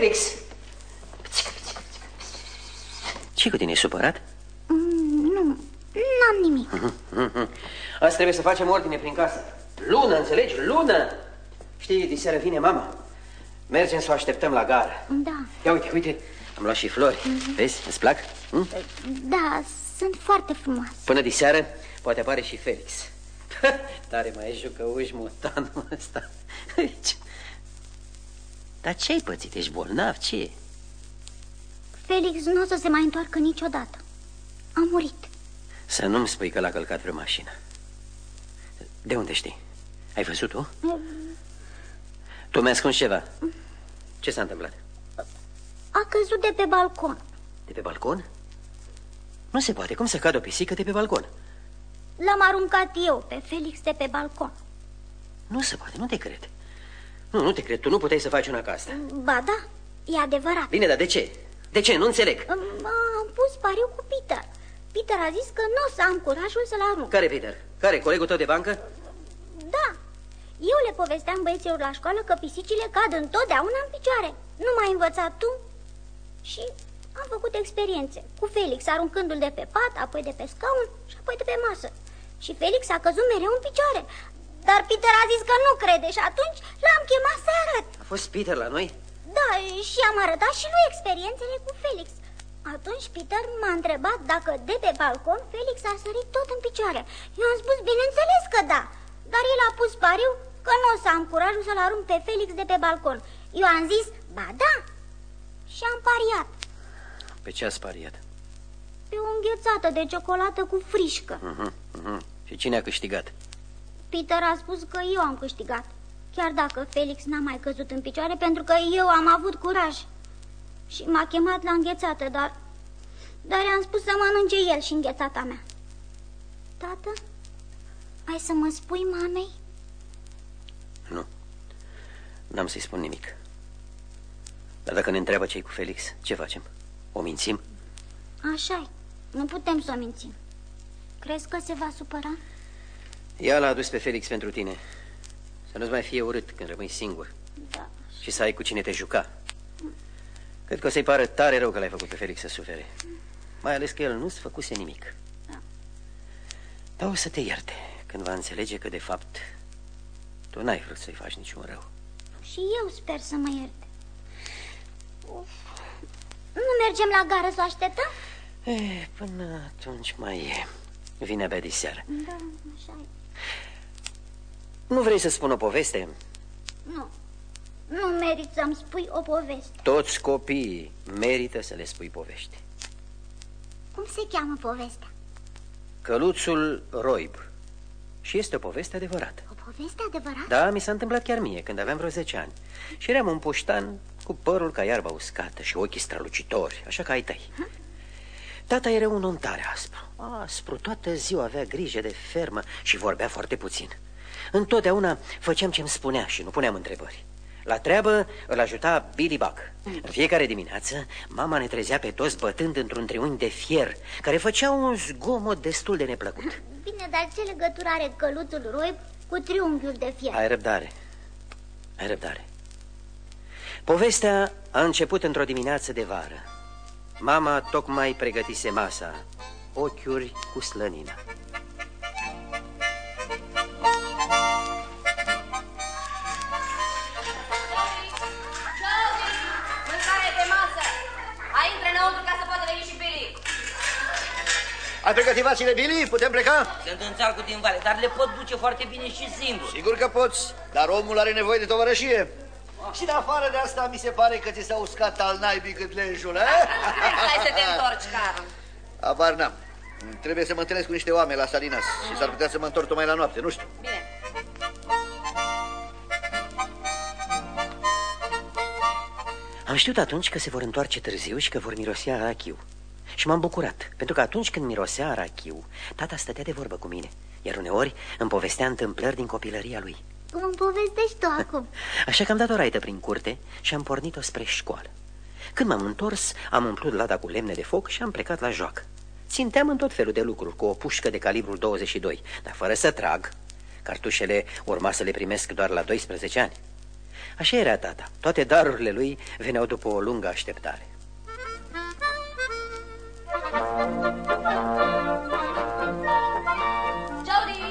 Felix! ce cu tine, e supărat? Mm, nu, n-am nimic. Asta trebuie să facem ordine prin casă. Lună, înțelegi? Lună! Știi, diseară vine mama. Mergem să o așteptăm la gară. Da. Ia uite, uite, am luat și flori. Mm -hmm. Vezi, îți plac? Hm? Da, sunt foarte frumoase. Până diseară poate apare și Felix. Tare mai e jucăuș motanul ăsta. Dar ce-ai pățit? Ești bolnav? Ce e? Felix nu o să se mai întoarcă niciodată. A murit. Să nu-mi spui că l-a călcat vreo mașină. De unde știi? Ai văzut-o? Mm. Tu mi-ai ascuns ceva. Ce s-a întâmplat? A căzut de pe balcon. De pe balcon? Nu se poate. Cum să cadă o pisică de pe balcon? L-am aruncat eu pe Felix de pe balcon. Nu se poate, nu te cred. Nu, nu te cred. Tu nu puteai să faci una ca asta. Ba da, e adevărat. Bine, dar de ce? De ce? Nu înțeleg. Am pus pariu cu Peter. Peter a zis că nu o să am curajul să-l arunc. Care Peter? Care? Colegul tău de bancă? Da. Eu le povesteam băieților la școală că pisicile cad întotdeauna în picioare. Nu m-ai învățat tu? Și am făcut experiențe. Cu Felix aruncându-l de pe pat, apoi de pe scaun și apoi de pe masă. Și Felix a căzut mereu în picioare. Dar Peter a zis că nu crede și atunci l-am chemat să arăt. A fost Peter la noi? Da, și am arătat și lui experiențele cu Felix. Atunci Peter m-a întrebat dacă de pe balcon Felix a sărit tot în picioare. Eu am spus, bineînțeles că da, dar el a pus pariu că nu o să am curajul să-l arunc pe Felix de pe balcon. Eu am zis, ba da, și am pariat. Pe ce ați pariat? Pe o înghețată de ciocolată cu frișcă. Uh -huh, uh -huh. Și cine a câștigat? Peter a spus că eu am câștigat. Chiar dacă Felix n-a mai căzut în picioare pentru că eu am avut curaj. Și m-a chemat la înghețată, dar... Dar i-am spus să mănânce el și înghețata mea. Tată, ai să mă spui mamei? Nu, n-am să-i spun nimic. Dar dacă ne întreabă ce cu Felix, ce facem? O mințim? așa -i. nu putem să o mințim. Crezi că se va supăra? Ea l-a adus pe Felix pentru tine. Să nu-ți mai fie urât când rămâi singur. Da. Și să ai cu cine te juca. Cred că o să-i pară tare rău că l-ai făcut pe Felix să sufere. Mai ales că el nu-ți făcuse nimic. Da. Dar o să te ierte când va înțelege că, de fapt, tu n-ai vrut să-i faci niciun rău. Și eu sper să mă ierte. Uf. Nu mergem la gară să o așteptăm? E, până atunci mai e. Vine abia de seară. Da, așa e. Nu vrei să spun o poveste? Nu. Nu merit să-mi spui o poveste. Toți copiii merită să le spui povești. Cum se cheamă povestea? Căluțul Roib. Și este o poveste adevărată. O poveste adevărată? Da, mi s-a întâmplat chiar mie, când aveam vreo 10 ani. Și eram un puștan cu părul ca iarba uscată și ochii strălucitori, așa ca ai tăi. Hm? Tata era un om tare aspru. Aspru, toată ziua avea grijă de fermă și vorbea foarte puțin. Întotdeauna făceam ce-mi spunea și nu puneam întrebări. La treabă îl ajuta Billy Buck. În fiecare dimineață, mama ne trezea pe toți bătând într-un triunghi de fier, care făcea un zgomot destul de neplăcut. Bine, dar ce legătură are căluțul Roib cu triunghiul de fier? Ai răbdare. Ai răbdare. Povestea a început într-o dimineață de vară. Mama tocmai pregătise masa, ochiuri cu slănina. Ați pregătit vasile, Billy? Putem pleca? Sunt în țarcul din vale, dar le pot duce foarte bine și singur. Sigur că poți, dar omul are nevoie de tovărășie. Și de afară de asta mi se pare că ți s-a uscat al naibii cât lenjul, eh? Hai să te întorci, Carl. Abar n-am. Trebuie să mă întâlnesc cu niște oameni la Salinas mm -hmm. și s-ar putea să mă întorc tocmai la noapte, nu știu. Bine. Am știut atunci că se vor întoarce târziu și că vor mirosea arachiu. Și m-am bucurat, pentru că atunci când mirosea arachiu, tata stătea de vorbă cu mine, iar uneori îmi povestea întâmplări din copilăria lui. Cum îmi povestești tu acum? Așa că am dat o raită prin curte și am pornit-o spre școală. Când m-am întors, am umplut lada cu lemne de foc și am plecat la joacă. Ținteam în tot felul de lucruri cu o pușcă de calibrul 22, dar fără să trag. Cartușele urma să le primesc doar la 12 ani. Așa era tata. Toate darurile lui veneau după o lungă așteptare. Jody!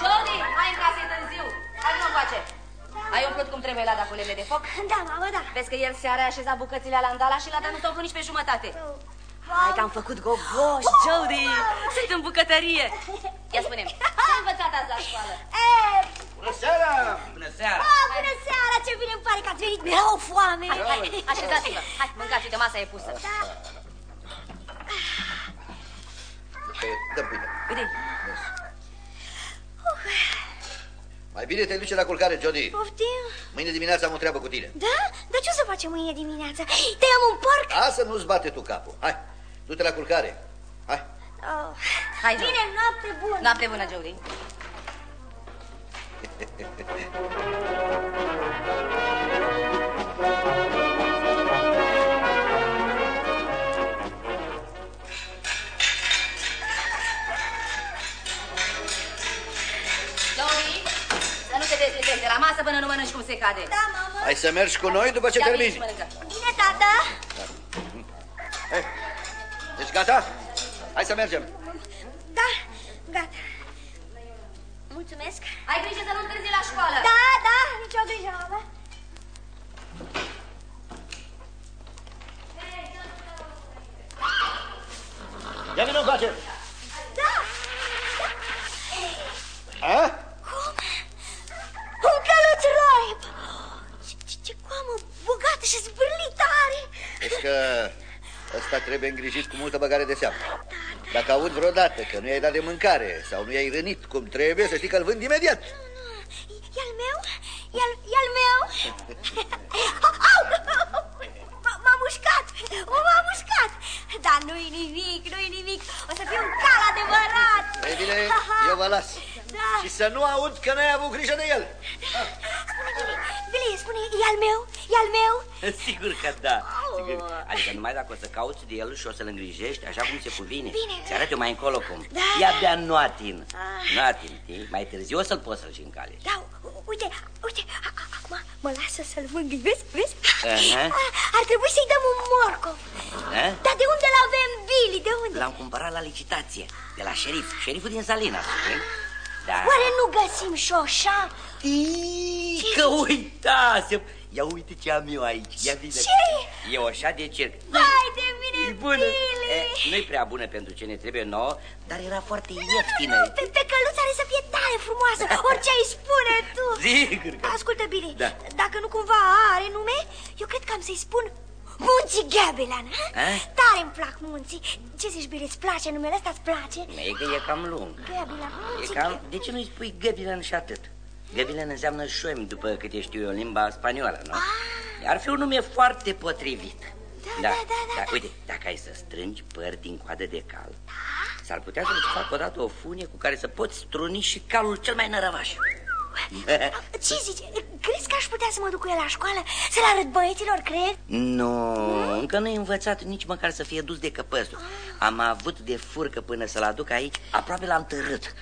Jody! Hai în casă, e târziu. Hai nu face. Ai umplut cum trebuie la daculele de foc? Da, mamă, da. Vezi că el seara a așezat bucățile la andala și l-a dat nu nici pe jumătate. Hai că am făcut gogoși, Jody! Sunt în bucătărie. Ia spune-mi, ce ai învățat azi la școală? E, Bună seara! Bună seara! oh, bună seara, ce bine îmi pare că ați venit. Mi-era o foame. Hai, hai, așezați-vă. Hai, mâncați, uite, masa e pusă. Da. Pe, dă pâine. Uite, Mai bine te duce la culcare, Jody. Poftim? Mâine dimineața am o treabă cu tine. Da? Dar ce o să facem mâine dimineață? Tăiăm un porc? Asta nu-ți bate tu capul. Hai, du-te la culcare. Hai. Oh. hai, Jody. Bine, noapte bună. Noapte bună, Jody. Jody, nu te dezlipești de la masă până nu mănânci cum se cade. Da, mamă. Hai să mergi cu noi după ce Ia, termini. vino și mănâncă. Bine, tată. Hai. Deci gata? Hai să mergem. Îngrijit cu multă băgare de seamă. Dacă aud vreodată că nu i-ai dat de mâncare sau nu i-ai rănit cum trebuie, să știi că îl vând imediat. E al meu? E al, e al meu? Au! M- M-a mușcat! O, m-a mușcat! Dar nu-i nimic, nu-i nimic. O să fiu un cal adevărat. Ei bine, eu vă las. Da. Și să nu aud că n-ai avut grijă de el. Spune, Billy, Billy, spune, e al meu? E al meu? Sigur că da. Sigur. Adică numai dacă o să cauți de el și o să-l îngrijești așa cum se cuvine. Bine. Ți arăt eu mai încolo cum. Da. Ia bea noatin. Ah. Noatin, știi? Mai târziu o să-l poți să-l și încalești. Da, u- uite, uite, a- a- acum mă lasă să-l mângâi, vezi, vezi? Aha. A- Ar trebui să-i dăm un morcov. Eh? Dar de unde l-avem, Billy, de unde? L-am cumpărat la licitație, de la șerif. Șeriful din Salina, știi? Da. Oare nu găsim șoșa? Ii, Că uitasem! Ia uite ce am eu aici. Ia vină. Ce? E o așa de cerc. Vai de mine, E bună. Billy! E, nu-i prea bună pentru ce ne trebuie nouă, dar era foarte ieftină. Nu, pe, pe căluț are să fie tare frumoasă, orice ai spune tu. Sigur că... Ascultă, Billy, Da. dacă nu cumva are nume, eu cred că am să-i spun Munții Gabilan. Eh? Tare îmi plac munții. Ce zici, Billy, îți place numele ăsta, îți place? E că e cam lung. Gabilan, E munții cam... Gabilan. De ce nu-i spui Găbilen și atât? Găbilen înseamnă șoim, după câte știu eu, în limba spaniolă, nu? Ar fi un nume foarte potrivit. Da, da, da, da, Dar da. uite, dacă ai să strângi păr din coadă de cal, s-ar putea să-ți fac odată o funie cu care să poți struni și calul cel mai nărăvaș. Ce zici? Crezi că aș putea să mă duc cu el la școală? Să-l arăt băieților, crezi? Nu, încă nu-i învățat nici măcar să fie dus de căpăsul. Am avut de furcă până să-l aduc aici, aproape l-am târât.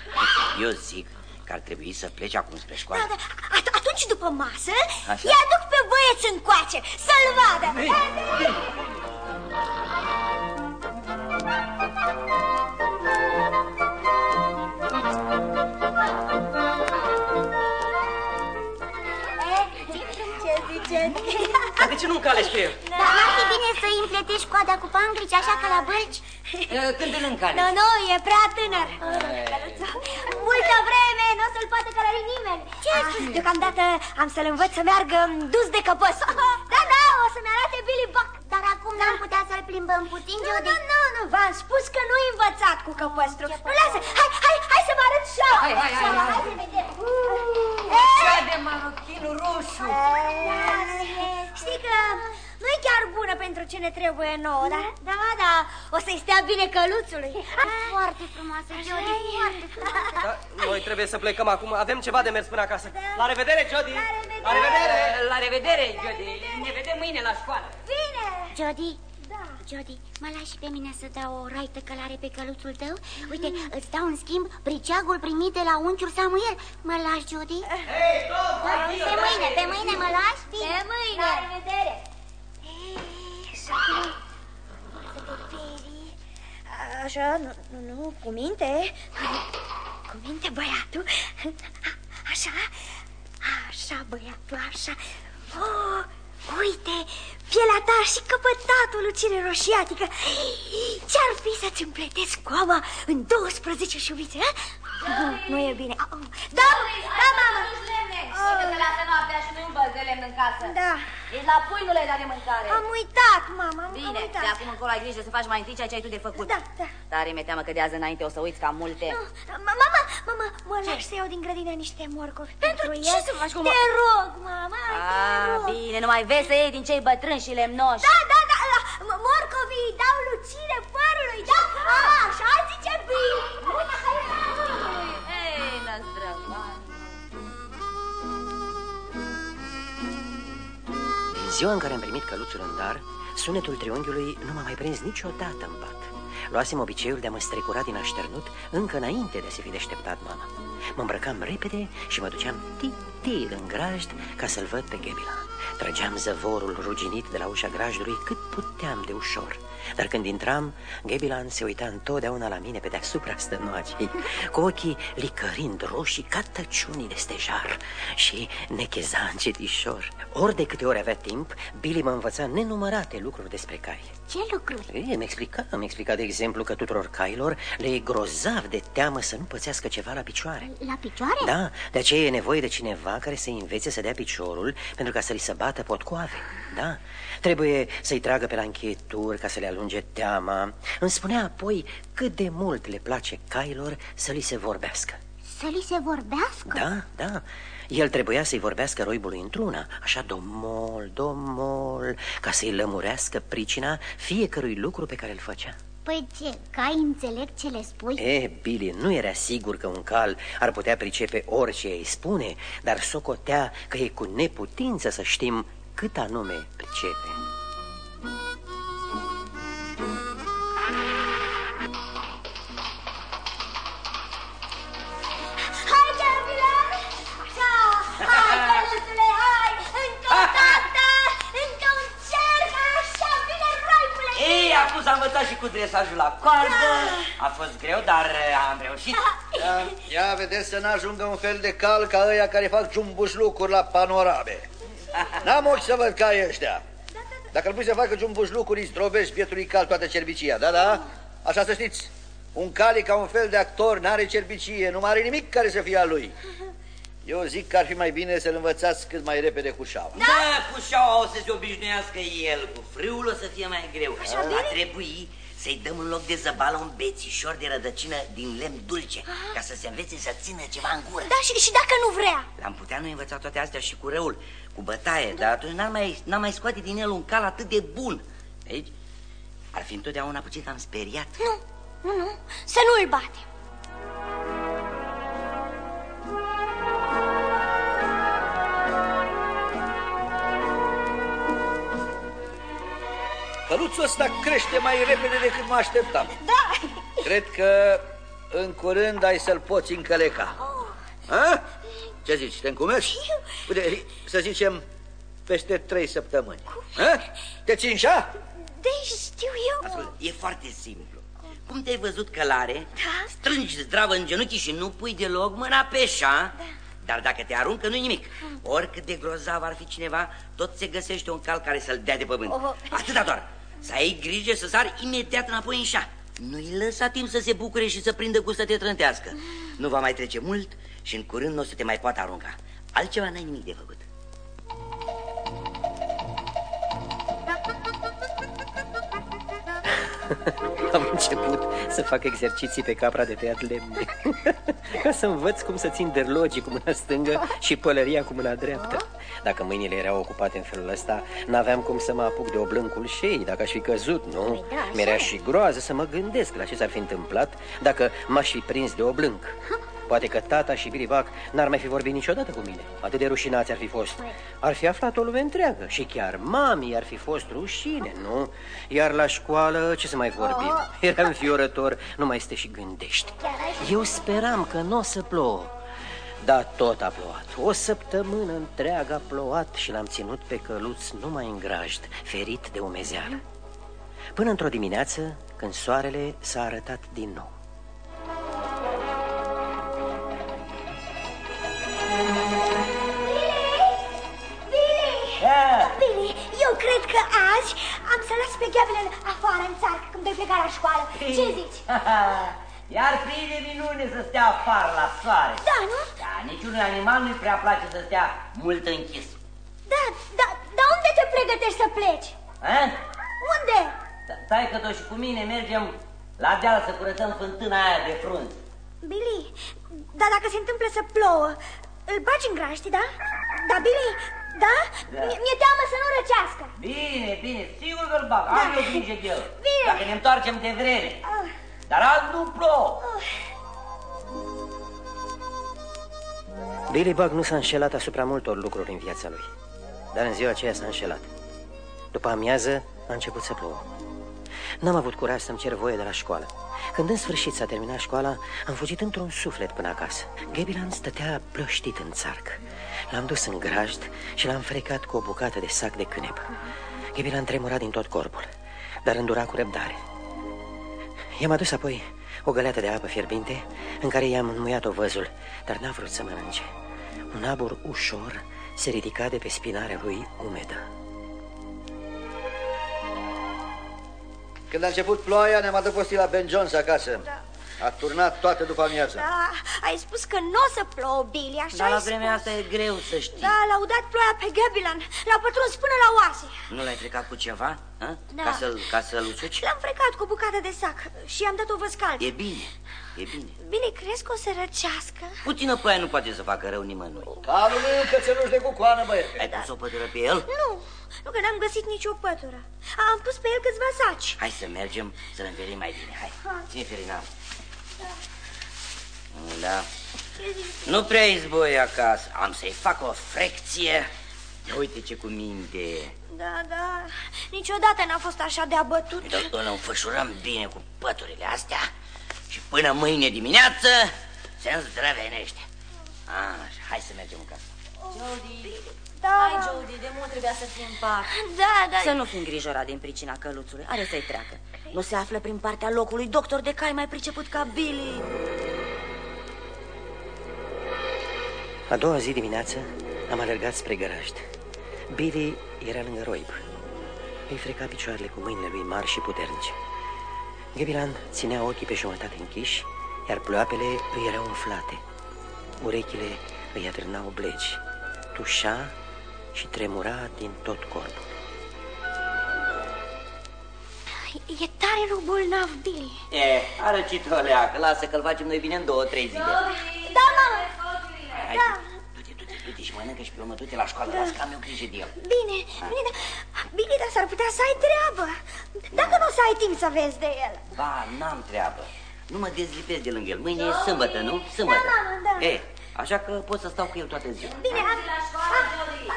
Eu zic că ar trebui să pleci acum spre școală. Da, da. At atunci, după masă, Așa. i aduc pe băieți încoace, să-l vadă. Ce ziceți? Dar de ce nu încalești pe el? Dar n-ar fi bine să îi împletești coada cu pangrici, așa ca la bălci? Când îl încare? Nu, nu, e prea tânăr. Multă vreme, nu o să-l poată călări nimeni. Ce? Deocamdată am să-l învăț să meargă dus de căpăs. Da, da, o să-mi arate Billy Buck. Dar acum n-am putea să-l plimbăm puțin, Jody? Nu, nu, nu, v-am spus că nu-i învățat cu căpăstru. Nu, lasă, hai, hai, hai să vă arăt șoa. Hai, hai, hai, hai. să vedem. Cea de marochin roșu. Știi că nu e chiar bună pentru ce ne trebuie nouă, da? Da, da, o să-i stea bine căluțului. Foarte frumoasă, Jody, foarte frumoasă. Da, noi trebuie să plecăm acum. Avem ceva de mers până acasă. La revedere, Jody! La La revedere! La revedere, Jody. Ne vedem mâine la școală. Bine! Jody, Da. Jody, mă lași și pe mine să dau o raită călare pe căluțul tău? Uite, îți dau în schimb briceagul primit de la unchiul Samuel. Mă lași, Jody? Hei, tot! Pe mâine, pe mâine mă lași? Pe mâine! La revedere! Să te perii. Așa, nu, nu, nu, cu minte. Cu minte, băiatul. Așa, așa, băiatul, așa. Oh, uite, pielea ta și căpătatul lucire roșiatică. Ce-ar fi să-ți împletesc coama în 12 șuvițe, ha? Nu e bine. Oh, Da, da, mamă. Uite că lasă noaptea și nu-mi băzi de lemn în casă. Da. Ești la pui, nu le-ai dat de mâncare. Am uitat, mama, am, am Bine, uitat. de acum încolo ai grijă să faci mai întâi ceea ce ai tu de făcut. Da, da. Tare mi-e teamă că de azi înainte o să uiți cam multe. Nu, ma- Mama, mama, mă lași să iau din grădină niște morcovi pentru, ce el? să faci cu Te mor- rog, mama, hai, te Ah, rog. bine, numai vezi să iei din cei bătrâni și lemnoși. Da, da, da, la, m- morcovii îi dau lucire părului, da? A, așa zice bine. Ziua în care am primit căluțul în dar, sunetul triunghiului nu m-a mai prins niciodată în pat. Luasem obiceiul de a mă strecura din așternut încă înainte de a se fi deșteptat mama. Mă îmbrăcam repede și mă duceam titil în grajd ca să-l văd pe Ghebila. Trăgeam zăvorul ruginit de la ușa grajdului cât puteam de ușor. Dar când intram, Gebilan se uita întotdeauna la mine pe deasupra stănoacei, cu ochii licărind roșii ca tăciunii de stejar și necheza încetișor. Ori de câte ori avea timp, Billy mă învăța nenumărate lucruri despre cai. Ce lucruri? Ei, îmi explica, îmi explica de exemplu că tuturor cailor le e grozav de teamă să nu pățească ceva la picioare. La picioare? Da, de aceea e nevoie de cineva care să învețe să dea piciorul pentru ca să li se bată potcoave. Da, trebuie să-i tragă pe la încheieturi ca să le alunge teama. Îmi spunea apoi cât de mult le place cailor să li se vorbească. Să li se vorbească? Da, da. El trebuia să-i vorbească roibului într-una, așa domol, domol, ca să-i lămurească pricina fiecărui lucru pe care îl făcea. Păi ce, cai înțeleg ce le spui? E, Billy, nu era sigur că un cal ar putea pricepe orice îi spune, dar socotea că e cu neputință să știm cât anume pricepe. Roipule! Ei, acum s-a învățat și cu dresajul la coardă. A fost greu, dar uh, am reușit. Ia, ia vedeți să n-ajungă un fel de cal ca ăia care fac jumbușlucuri la panorame. N-am ochi să văd ca ăștia. Dacă îl pui să facă jumbușlucuri, îi zdrobești bietului cal toată cerbicia, da, da? Așa să știți, un cal e ca un fel de actor, n-are cerbicie, nu mai are nimic care să fie a lui. Eu zic că ar fi mai bine să-l învățați cât mai repede cu șaua. Da, cu șaua o să se obișnuiască el, cu frâul o să fie mai greu. A trebui să-i dăm în loc de zăbală un bețișor de rădăcină din lemn dulce, ca să se învețe să țină ceva în gură. Da, și, și dacă nu vrea? L-am putea noi învăța toate astea și cu răul, cu bătaie, dar atunci n-am mai, n-am mai scoate din el un cal atât de bun. Deci, ar fi întotdeauna puțin am speriat. Nu, nu, nu, să nu-l batem. Căluțul ăsta crește mai repede decât mă așteptam. Da. Cred că în curând ai să-l poți încăleca. Ha? Ce zici, te încumești? Uite, să zicem, peste trei săptămâni. Ha? Te țin așa? Deci știu eu. Ascultă, e foarte simplu. Cum te-ai văzut călare, Da. strângi zdravă în genunchi și nu pui deloc mâna pe șa, Da. dar dacă te aruncă, nu-i nimic. Oricât de grozav ar fi cineva, tot se găsește un cal care să-l dea de pământ. Oh. Atâta doar. Să ai grijă să sari imediat înapoi în șa. Nu-i lăsa timp să se bucure și să prindă cu să te trântească. Nu va mai trece mult și în curând nu o să te mai poată arunca. Altceva n-ai nimic de făcut. Am început să fac exerciții pe capra de tăiat lemne Ca să învăț cum să țin derlogii cu mâna stângă și pălăria cu mâna dreaptă Dacă mâinile erau ocupate în felul ăsta, n-aveam cum să mă apuc de oblâncul șei Dacă aș fi căzut, nu? Păi da, așa Mi-era e. și groază să mă gândesc la ce s-ar fi întâmplat dacă m-aș fi prins de oblânc Poate că tata și Billy Buck n-ar mai fi vorbit niciodată cu mine. Atât de rușinați ar fi fost. Ar fi aflat o lume întreagă și chiar mami ar fi fost rușine, nu? Iar la școală, ce să mai vorbim? Era înfiorător, nu mai este și gândești. Eu speram că nu o să plouă. Da, tot a plouat. O săptămână întreagă a plouat și l-am ținut pe căluț numai în grajd, ferit de umezeală. Până într-o dimineață, când soarele s-a arătat din nou. Bine, eu cred că azi am să las pe Gabriel afară în țarcă când voi pleca la școală. Ce zici? Iar fi de minune să stea afară la soare. Da, nu? Da, niciun animal nu-i prea place să stea mult închis. Da, da, dar unde te pregătești să pleci? A? Unde? Stai că și cu mine mergem la deal să curățăm fântâna aia de frunze. Billy, dar dacă se întâmplă să plouă, îl bagi în graști, da? Da, Billy, da? Da. Mi- Mi-e teamă să nu răcească. Bine, bine, sigur că-l bag, am Da. eu grijă de el. Bine. Dacă ne întoarcem de vreme. Ah. Dar azi nu plouă. Billy Bug nu s-a înșelat asupra multor lucruri în viața lui, dar în ziua aceea s-a înșelat. După amiază a început să plouă. N-am avut curaj să-mi cer voie de la școală. Când în sfârșit s-a terminat școala, am fugit într-un suflet până acasă. Gebilan stătea plăștit în țarc. L-am dus în grajd și l-am frecat cu o bucată de sac de cânep. Gebilan tremura din tot corpul, dar îndura cu răbdare. I-am adus apoi o găleată de apă fierbinte în care i-am înmuiat ovăzul, dar n-a vrut să mănânce. Un abur ușor se ridica de pe spinarea lui umedă. Când a început ploaia, ne-am adăpostit la Ben Jones acasă. Da. A turnat toată după amiază. Da, ai spus că nu o să plouă, Billy, așa Dar la ai vremea spus. asta e greu să știi. Da, l-a udat ploaia pe Gabilan, l-a pătruns până la oase. Nu l-ai frecat cu ceva? A? Da. Ca să-l ca să-l usuci? L-am frecat cu o bucată de sac și i-am dat o văscală. E bine, e bine. Billy, crezi că o să răcească? Puțină ploaie nu poate să facă rău nimănui. Calul meu cățeluș de cucoană, băiete. Ai pus o pătură pe el? Nu, nu că n-am găsit nicio pătură. Am pus pe el câțiva saci. Hai să mergem să-l învelim mai bine. Hai, Hai. ține ferina. Da. Nu prea izboi acasă. Am să-i fac o frecție. Uite ce cu minte. Da, da, niciodată n-a fost așa de abătut. Îl, îl înfășurăm bine cu păturile astea și până mâine dimineață se îndrăvenește. Așa, hai să mergem în casă. Jody, Da, hai Jody, de mult trebuia să fii în parc. da, da. Să nu fii îngrijorat din pricina căluțului, are să-i treacă. Nu se află prin partea locului doctor de cai mai priceput ca Billy. A doua zi dimineață am alergat spre garajd. Billy era lângă roib. Îi freca picioarele cu mâinile lui mari și puternice. Gebilan ținea ochii pe jumătate închiși, iar ploapele îi erau umflate. Urechile îi atârnau blegi. Tușa și tremura din tot corpul. E tare rău bolnav, Billy. E, arăcit o leacă, lasă că-l facem noi bine în două, trei zile. Da, mamă. Hai, Da. du-te, du-te, du-te și mănâncă și pe urmă du-te la școală, lasă că am eu grijă de el. Bine, bine, dar... Bine, dar s-ar putea să ai treabă. Dacă nu o să ai timp să vezi de el. Ba, n-am treabă. Nu mă dezlipesc de lângă el. Mâine e sâmbătă, nu? Sâmbătă. Da, mamă, da. E, așa că pot să stau cu el toată ziua. Bine, am, am, am plecat, bine.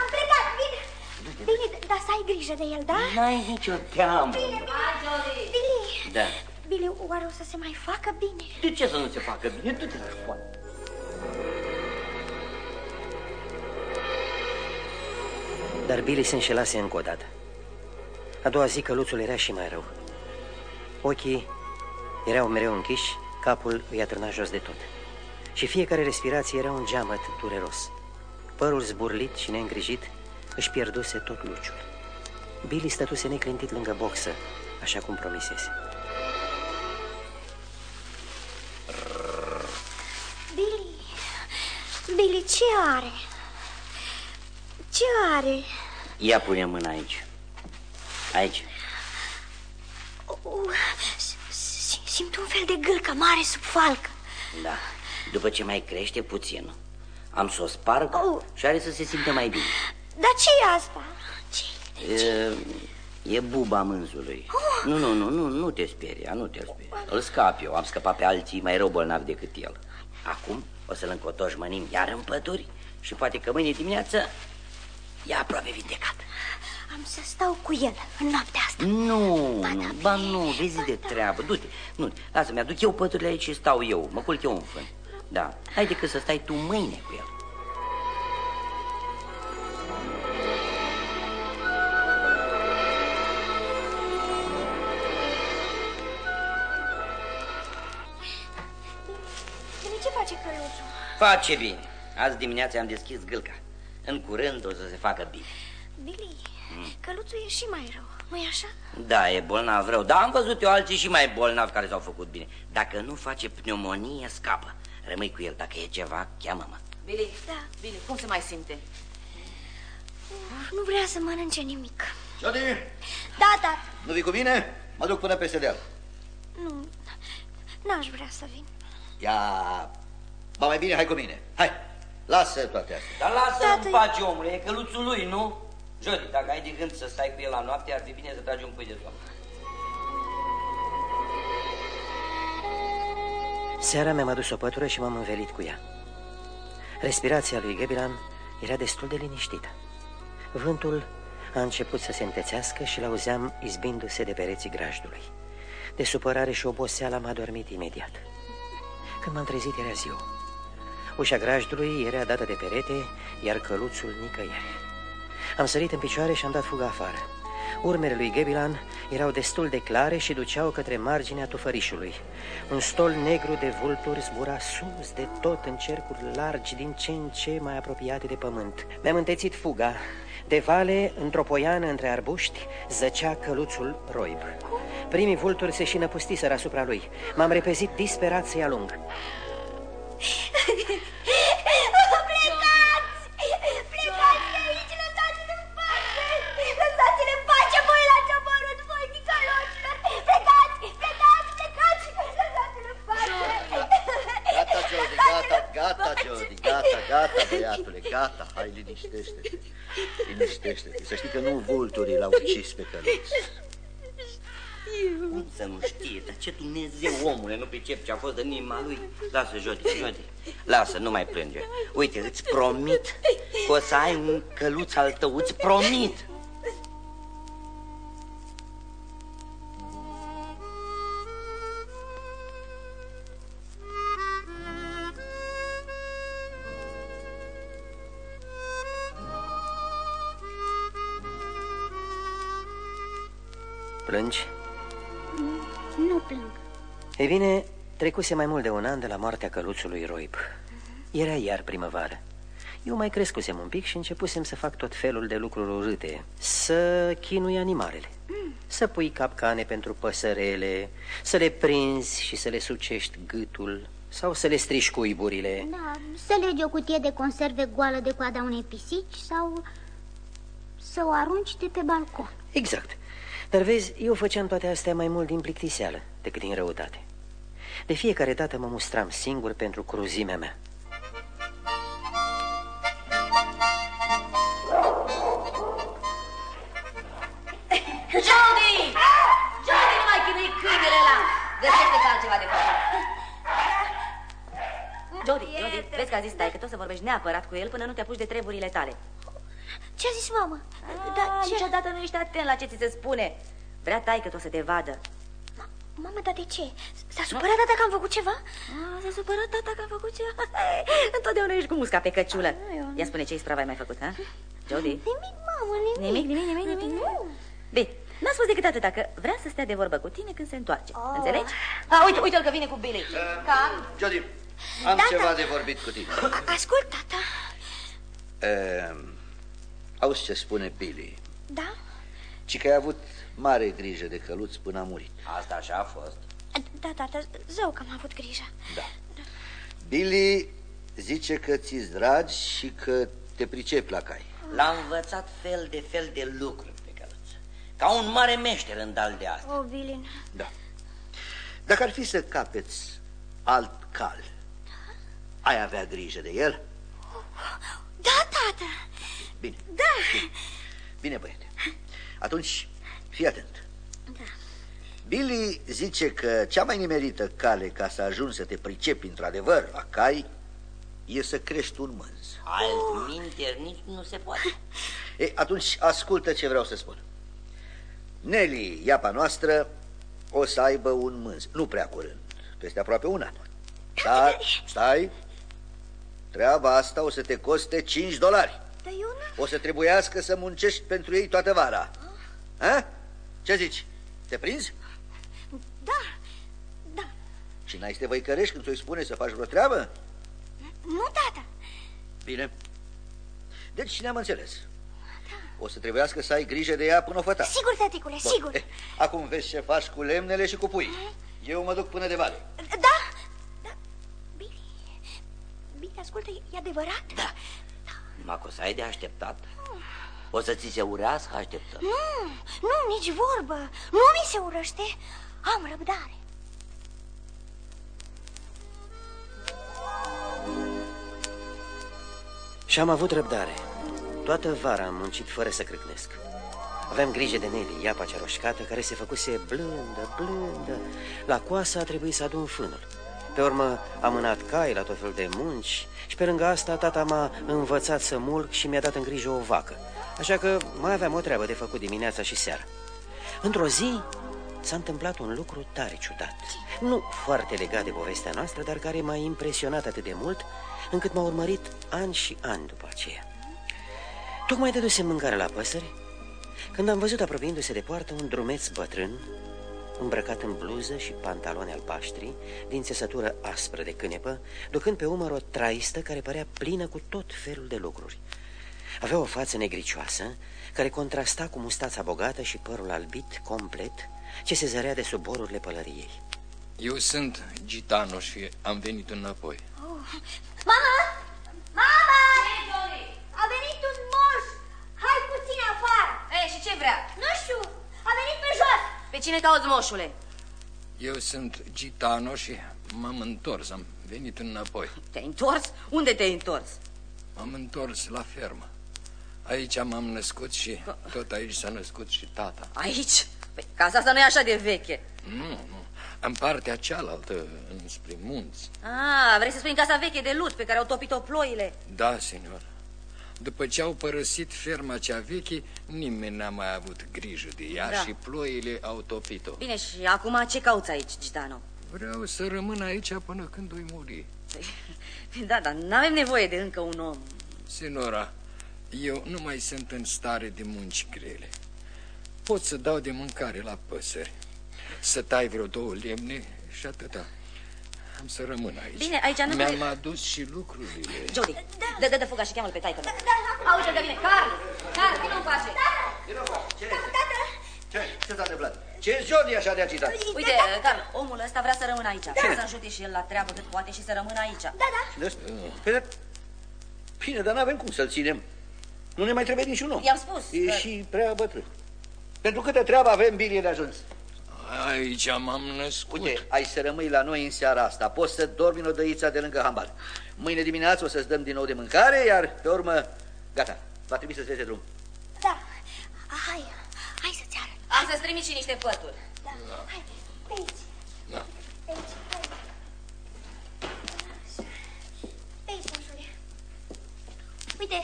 Bine, dar să ai grijă de el, da? N-ai nicio teamă. Billy, Da. Billy, oare o să se mai facă bine? De ce să nu se facă bine? Du-te la școală. Dar Billy se înșelase încă o dată. A doua zi căluțul era și mai rău. Ochii erau mereu închiși, capul îi atârna jos de tot. Și fiecare respirație era un geamăt dureros. Părul zburlit și neîngrijit își pierduse tot luciul. Billy stătuse neclintit lângă boxă, așa cum promisese. Billy, Billy, ce are? Ce are? Ia pune mâna aici. Aici. Uh, s- s- simt un fel de gâlcă mare sub falcă. Da. După ce mai crește puțin, am să o sparg Oh. și are să se simtă mai bine. Dar ce e asta? Ce E, e buba mânzului. Nu, nu, nu, nu, nu te speria, nu te speria. Îl scap eu, am scăpat pe alții mai rău bolnavi decât el. Acum O să-l încotoșmănim iar în păduri și poate că mâine dimineață e aproape vindecat. Am să stau cu el în noaptea asta. Nu, Ba nu, da, ba bine, nu, vezi ba de da. treabă, du-te, nu, lasă-mi, aduc eu păturile aici și stau eu, mă culc eu în fân. Da, hai decât să stai tu mâine cu el. Face bine. Azi dimineața am deschis gâlca. În curând o să se facă bine. Billy, căluțul e și mai rău, nu-i așa? Da, e bolnav rău, dar am văzut eu alții și mai bolnavi care s-au făcut bine. Dacă nu face pneumonie, scapă. Rămâi cu el, dacă e ceva, cheamă-mă. Billy, Da. Billy, cum se mai simte? Uf, nu vrea să mănânce nimic. Jody, Da, da, nu vii cu mine? Mă duc până peste deal. nu, n-aș vrea să vin. Ia, ba mai bine, hai cu mine. Hai, lasă toate astea. Dar lasă-l Tată- în pace, omule, e căluțul lui, nu? Jody, dacă ai de gând să stai cu el la noapte, ar fi bine să tragi un pui de somn. Seara mi-am adus o pătură și m-am învelit cu ea. Respirația lui Gebilan era destul de liniștită. Vântul a început să se întețească și l-auzeam izbindu-se de pereții grajdului. De supărare și oboseală m-a dormit imediat. Când m-am trezit era ziua. Ușa grajdului era dată de perete, iar căluțul nicăieri. Am sărit în picioare și am dat fuga afară. Urmele lui Gebilan erau destul de clare și duceau către marginea tufărișului. Un stol negru de vulturi zbura sus de tot în cercuri largi, din ce în ce mai apropiate de pământ. Mi-am întețit fuga. De vale, într-o poiană între arbuști, zăcea căluțul roib. Primii vulturi se și năpustiseră asupra lui. M-am repezit disperat să-i alung. Plecați! Plecați de aici, lăsați-l în pace! Lăsați-l în pace, voi l-ați omorât, voi nicăloților! Plecați! Plecați! Plecați! Lăsați-l în pace! Gata, Jody, gata, gata, Jody, gata, gata, băiatule, gata, hai, liniștește-te, liniștește-te, să știi că nu vulturii l-au ucis pe căluț. Cum să nu știe, dar ce Dumnezeu, omule, nu pricep ce a fost în inima lui? Lasă, Jody, Jody, lasă, nu mai plânge. Uite, îți promit că o să ai un căluț al tău, îți promit. Plângi? Nu plâng. Ei bine, trecuse mai mult de un an de la moartea căluțului Roib. Era iar primăvară. Eu mai crescusem un pic și începusem să fac tot felul de lucruri urâte. Să chinui animalele. Să pui capcane pentru păsărele, să le prinzi și să le sucești gâtul, sau să le strici cuiburile. Da, să legi o cutie de conserve goală de coada unei pisici sau să o arunci de pe balcon. Exact. Dar vezi, eu făceam toate astea mai mult din plictiseală decât din răutate. De fiecare dată mă mustram singur pentru cruzimea mea. Jody! Jody, nu mai chinui câinele ăla! Găsește-ți altceva de făcut. Jody, Jody, vezi că a zis stai că tot să vorbești neapărat cu el până nu te apuci de treburile tale. Ce a zis mama? Dar Da, ce? niciodată nu ești atent la ce ți se spune. Vrea taică tot să te vadă. Mama, dar de ce? S-a supărat tata că am făcut ceva? A, s-a supărat tata că a făcut ceva. Întotdeauna ești cu musca pe căciulă. Ia spune ce ispravă ai mai făcut, ha? Jody? Nimic, mamă, nimic. Nimic, nimic, nimic, nimic. Nu. Bine, n-a spus decât atâta, că vrea să stea de vorbă cu tine când se întoarce. Oh. Înțelegi? A, uite, uite-l că vine cu Billy. Cam. Jody, am Da, ceva da. de vorbit cu tine. A- Ascult, tata. Uh, auzi ce spune Billy, Da? ci că ai avut mare grijă de căluț până a murit. Asta așa a fost. Da, tata, zău că am avut grijă. Da. Billy zice că ți-s dragi și că te pricepi la cai. L-a învățat fel de fel de lucruri pe căluț. Ca un mare meșter în dal de asta. O, Bilin. Da. Dacă ar fi să capeți alt cal, ai avea grijă de el? Da, tata. Bine. Da. Bine, Bine băiete. Atunci, fii atent. Billy zice că cea mai nimerită cale ca să ajungi să te pricepi într-adevăr la cai e să crești un mânz. Alt minte nici nu se poate. E, atunci ascultă ce vreau să spun. Nelly, iapa noastră, o să aibă un mânz. Nu prea curând, peste aproape un an. Dar, stai, treaba asta o să te coste 5 dolari. Dar eu nu... O să trebuiască să muncești pentru ei toată vara. Ha? Ce zici? Te prinzi? Da, da. Și n-ai să te văicărești când ți-o spune să faci vreo treabă? Nu, tata. Bine. Deci ne-am înțeles. O să trebuiască să ai grijă de ea până o făta. Sigur, taticule, Bun. sigur. Eh, acum vezi ce faci cu lemnele și cu pui. Eu mă duc până de vale. Da, da. Bine, bine, ascultă, e, e adevărat? Da. Numai că o să ai de așteptat. O să ți se urească așteptăm. Nu, nu, nici vorbă. Nu mi se urăște. Am răbdare. Și am avut răbdare. Toată vara am muncit fără să crâcnesc. Aveam grijă de Nelly, iapa cea roșcată, care se făcuse blândă, blândă. La coasă a trebuit să adun fânul. Pe urmă am mânat cai la tot fel de munci și pe lângă asta tata m-a învățat să mulc și mi-a dat în grijă o vacă. Așa că mai aveam o treabă de făcut dimineața și seara. Într-o zi s-a întâmplat un lucru tare ciudat. Nu foarte legat de povestea noastră, dar care m-a impresionat atât de mult încât m-a urmărit ani și ani după aceea. Tocmai dădusem mâncare la păsări când am văzut apropiindu-se de poartă un drumeț bătrân îmbrăcat în bluză și pantaloni albaștri, din țesătură aspră de cânepă, ducând pe umăr o traistă care părea plină cu tot felul de lucruri. Avea o față negricioasă, care contrasta cu mustața bogată și părul albit complet, ce se zărea de sub borurile pălăriei. Eu sunt Gitano și am venit înapoi. Mama! Mama! A venit un moș! Hai puțin afară! Ei, și ce vrea? Nu știu, a venit pe jos! Pe cine cauți, moșule? Eu sunt Gitano și m-am întors, am venit înapoi. Te-ai întors? Unde te-ai întors? M-am întors la fermă. Aici m-am născut și tot aici s-a născut și tata. Aici? Păi, casa asta nu e așa de veche. Nu, nu. În partea cealaltă, înspre munți. Ah, vrei să spui în casa veche de lut pe care au topit-o ploile? Da, senor. După ce au părăsit ferma cea veche, nimeni n-a mai avut grijă de ea Da. și ploile au topit-o. Bine, și acum ce cauți aici, Gitano? Vreau să rămân aici până când voi muri. Da, dar nu avem nevoie de încă un om. Senora, eu nu mai sunt în stare de munci grele. Pot să dau de mâncare la păsări, să tai vreo două lemne și atâta. Am să rămân aici. Bine, aici nu Mi-am mai- adus și lucrurile. Jody, dă, dă, dă fuga și cheamă-l pe taică Auzi, că vine, Carl! Carl, vină în pace! Ce Ce? Ce s-a întâmplat? Ce Jody așa de agitat? Uite, Carl, omul ăsta vrea să rămână aici. Vrea să ajute și el la treabă cât poate și să rămână aici. Da, da. Deci, Bine, bine, dar n-avem cum să-l ținem. Nu ne mai trebuie niciun om. I-am spus E că- și prea bătrân. Pentru câtă treabă avem, bilie de ajuns. Aici m-am născut. Uite, ai să rămâi la noi în seara asta. Poți să dormi în odăița de lângă hambar. Mâine dimineață o să-ți dăm din nou de mâncare, iar pe urmă, gata, va trebui să-ți iese drum. Da. Hai, hai să-ți arăt. Am să-ți trimit și niște pături. Da. Hai, pe aici. Da. Pe aici, hai. Pe aici, moșule. Uite,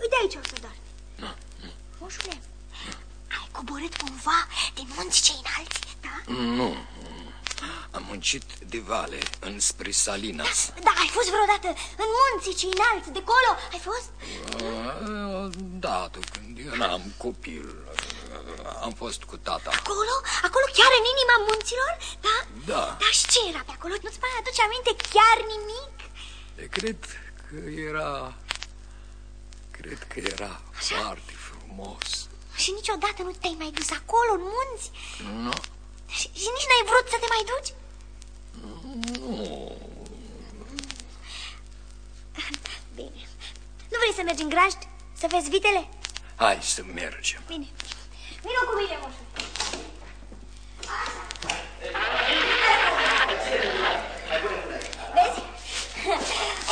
uite aici o să dormi. Moșule, ai coborât cumva din munți cei înalți, da? Nu. Am muncit de vale înspre Salinas. Da, ai fost vreodată în munții cei înalți, de acolo? Ai fost? Da, când eram copil, am fost cu tata. Acolo? Acolo chiar în inima munților? Da? Da. Dar și ce era pe acolo? Nu-ți mai aduce aminte chiar nimic? Cred că era... Cred că era foarte frumos. Și niciodată nu te-ai mai dus acolo, în munți? Nu, Și, și nici n-ai vrut să te mai duci? nu. Bine. Nu vrei să mergi în grajd? Să vezi vitele? Hai să mergem. Bine. Vino cu mine, moșu. Vezi?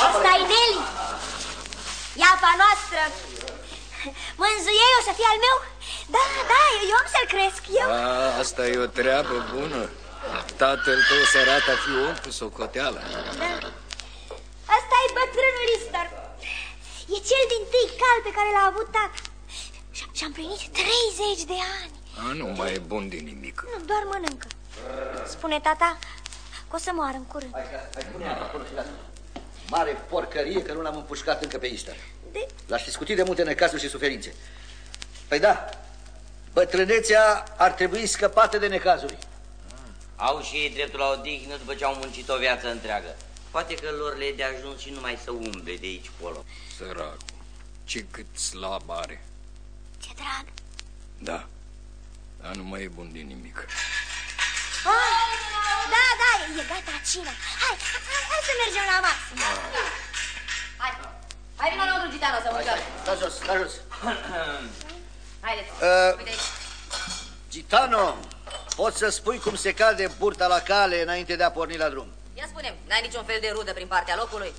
Asta e Nelly. Iapa noastră. Mânzuiei o să fie al meu? Da, da, eu am să-l cresc, eu. A, asta e o treabă bună. Tatăl tău să arată a fi om cu socoteală. Da. Asta e e bătrânul Easter. E cel din tâi cal pe care l-a avut tata. Și- Și-a împlinit 30 de ani. A, nu mai e bun din nimic. Nu, doar mănâncă. Spune tata că o să moară în curând. Hai, că- hai, pune acolo și lasă. Mare porcărie că nu l-am împușcat încă pe Easter. De... L-aș fi scutit de multe necazuri și suferințe. Păi da, bătrânețea ar trebui scăpată de necazuri. Au și ei dreptul la odihnă după ce au muncit o viață întreagă. Poate că lor le e de ajuns și numai să umble de aici colo. Săracul, ce cât slab are. Ce drag. Da, dar nu mai e bun din nimic. Ah, da, da, e gata cina. Hai, hai, hai să mergem la masă. Hai, hai vină înăuntru, Gitano, să mâncăm. Da jos, da jos. Haideți, Uh. uite aici. Gitano, poți să spui cum se cade burta la cale înainte de a porni la drum? Ia spune n-ai niciun fel de rudă prin partea locului?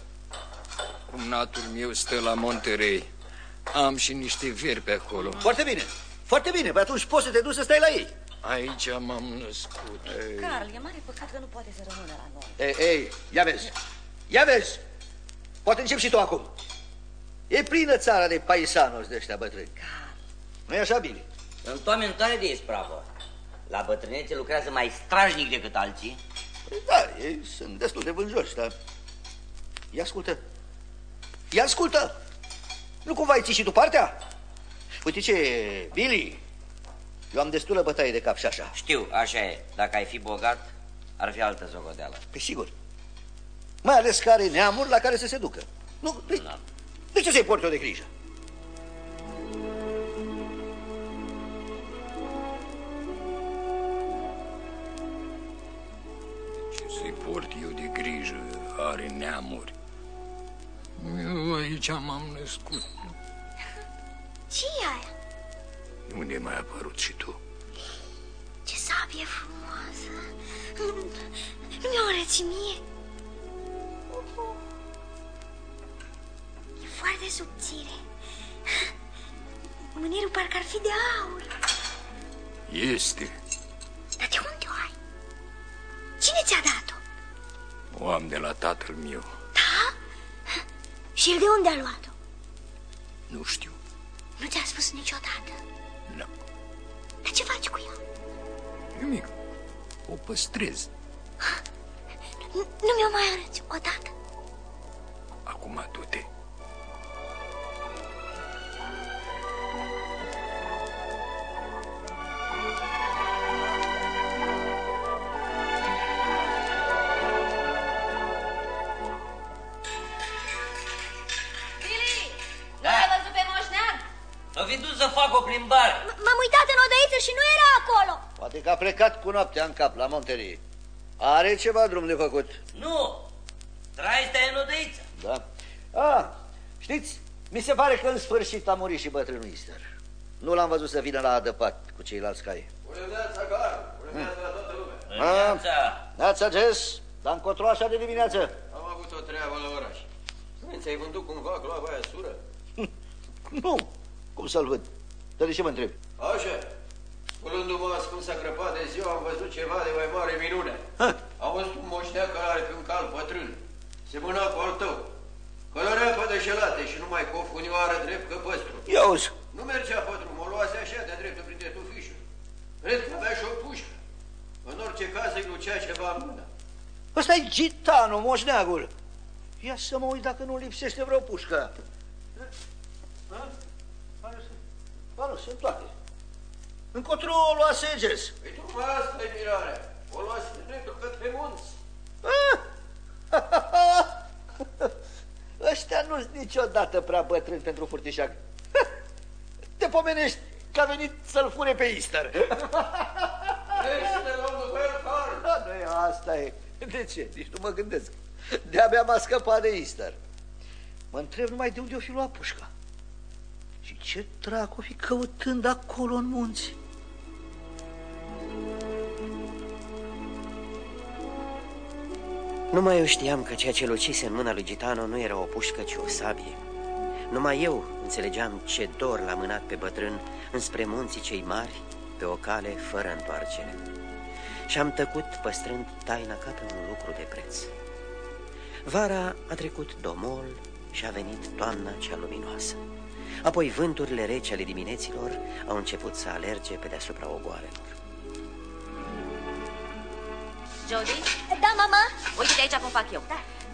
Cumnatul meu stă la Monterey. Am și niște veri pe acolo. Foarte bine, foarte bine. Păi atunci poți să te duci să stai la ei. Aici m-am născut. Carl, e mare păcat că nu poate să rămână la noi. Ei, ei, ia vezi, ia vezi. Poate încep și tu acum. E plină țara de paisanos de ăștia bătrâni. Nu-i așa, Billy? Sunt oameni tare de ispravă. La bătrânețe lucrează mai strajnic decât alții. Da, ei sunt destul de vânjoși, dar... Ia ascultă. Ia ascultă. Nu cumva ai ții și tu partea? Uite ce, Billy, eu am destulă bătaie de cap și așa. Știu, așa e. Dacă ai fi bogat, ar fi altă socoteală. Pe sigur. Mai ales că are neamuri la care să se ducă. Nu, de, Da. de ce să-i port eu de grijă? Să-i port eu de grijă? Are neamuri. Eu aici m-am născut. ce e aia? Unde mai apărut și tu? Ce sabie frumoasă. Nu mi-o arăți mie? E foarte subțire. Mânerul parcă ar fi de aur. Este. O am de la tatăl meu. Da? Și el de unde a luat-o? Nu știu. Nu ți-a spus niciodată. Nu. Dar ce faci cu ea? Nimic. O păstrez. Nu- Nu mi-o mai arăți odată? Plecat cu noaptea în cap la Monterie. Are ceva drum de făcut. Nu, traistea e în odăiță. Da? Ah, știți, mi se pare că în sfârșit a murit și bătrânul Easter. Nu l-am văzut să vină la adăpat cu ceilalți cai. Bună dimineața, Carl! Bună dimineața la toată lumea! Dimineața. Neața, Jess, dar încotro așa de dimineață. Am avut o treabă la oraș. Nu ți-ai vândut cumva cloava aia sură? Nu, cum să-l văd? Dar de ce mă întreb? Așa. Spulându-mă ascuns a crăpat de ziua, am văzut ceva de mai mare minune. Ha, Am văzut un moșneac care are pe un cal pătrân. Semăna cu al tău. Călărea pe deșelate și numai cu o funioară drept căpăstru. ia uzi. Nu mergea pe drum, o luase așa de dreptul printre tufișuri. Cred că avea și o pușcă. În orice caz îi lucea ceva în mână. ăsta e gitano, moșneagul. Ia să mă uit dacă nu lipsește vreo pușcă. Ha? Pare să... Pare, sunt toate. Încotro o luase Jess. Păi tocmai asta e mirarea. O luase de dreptul către munți. Ăștia nu sunt niciodată prea bătrâni pentru furtișag. Te pomenești că a venit să-l fure pe Easter. Vrei să ne luăm după el, Carl? Da, nu e, asta e. De ce? Nici nu mă gândesc. De-abia m-a scăpat de Easter. Mă întreb numai de unde o fi luat pușca. Și ce dracu o fi căutând acolo în munți? Numai eu știam că ceea ce lucise în mâna lui Gitano nu era o pușcă, ci o sabie. Numai eu înțelegeam ce dor l-a mânat pe bătrân înspre munții cei mari, pe o cale fără întoarcere. Și am tăcut păstrând taina ca pe un lucru de preț. Vara a trecut domol și a venit toamna cea luminoasă. Apoi vânturile rece ale dimineților au început să alerge pe deasupra ogoarelor. Jody, Da, mama? uite aici cum fac eu.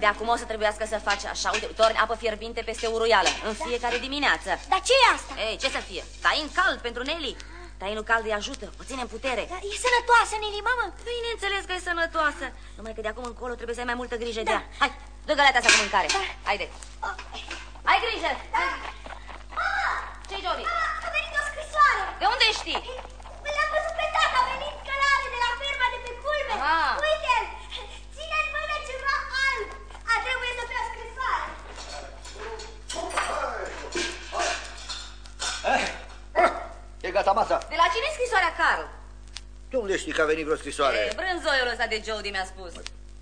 De acum o să trebuiască să faci așa, uite, torni apă fierbinte peste uruială, în fiecare dimineață. Dar ce e asta? Ei, ce să fie? Tainul cald pentru Nelly. Tainul cald îi ajută, o ține în putere. Da, E sănătoasă, Nelly, mamă? Bineînțeles că e sănătoasă. Numai că de acum încolo trebuie să ai mai multă grijă de Da. ea. Hai, dă găleata asta cu mâncare. Da. Haide. Ai grijă. Mama! Ce-i, Jody? Mama, a venit o scrisoare! De unde știi? L-am văzut pe tata, a venit E gata masa. De la cine e scrisoarea, Carl? De unde știi că a venit vreo scrisoare? E, brânzoiul ăsta de Jody mi-a spus.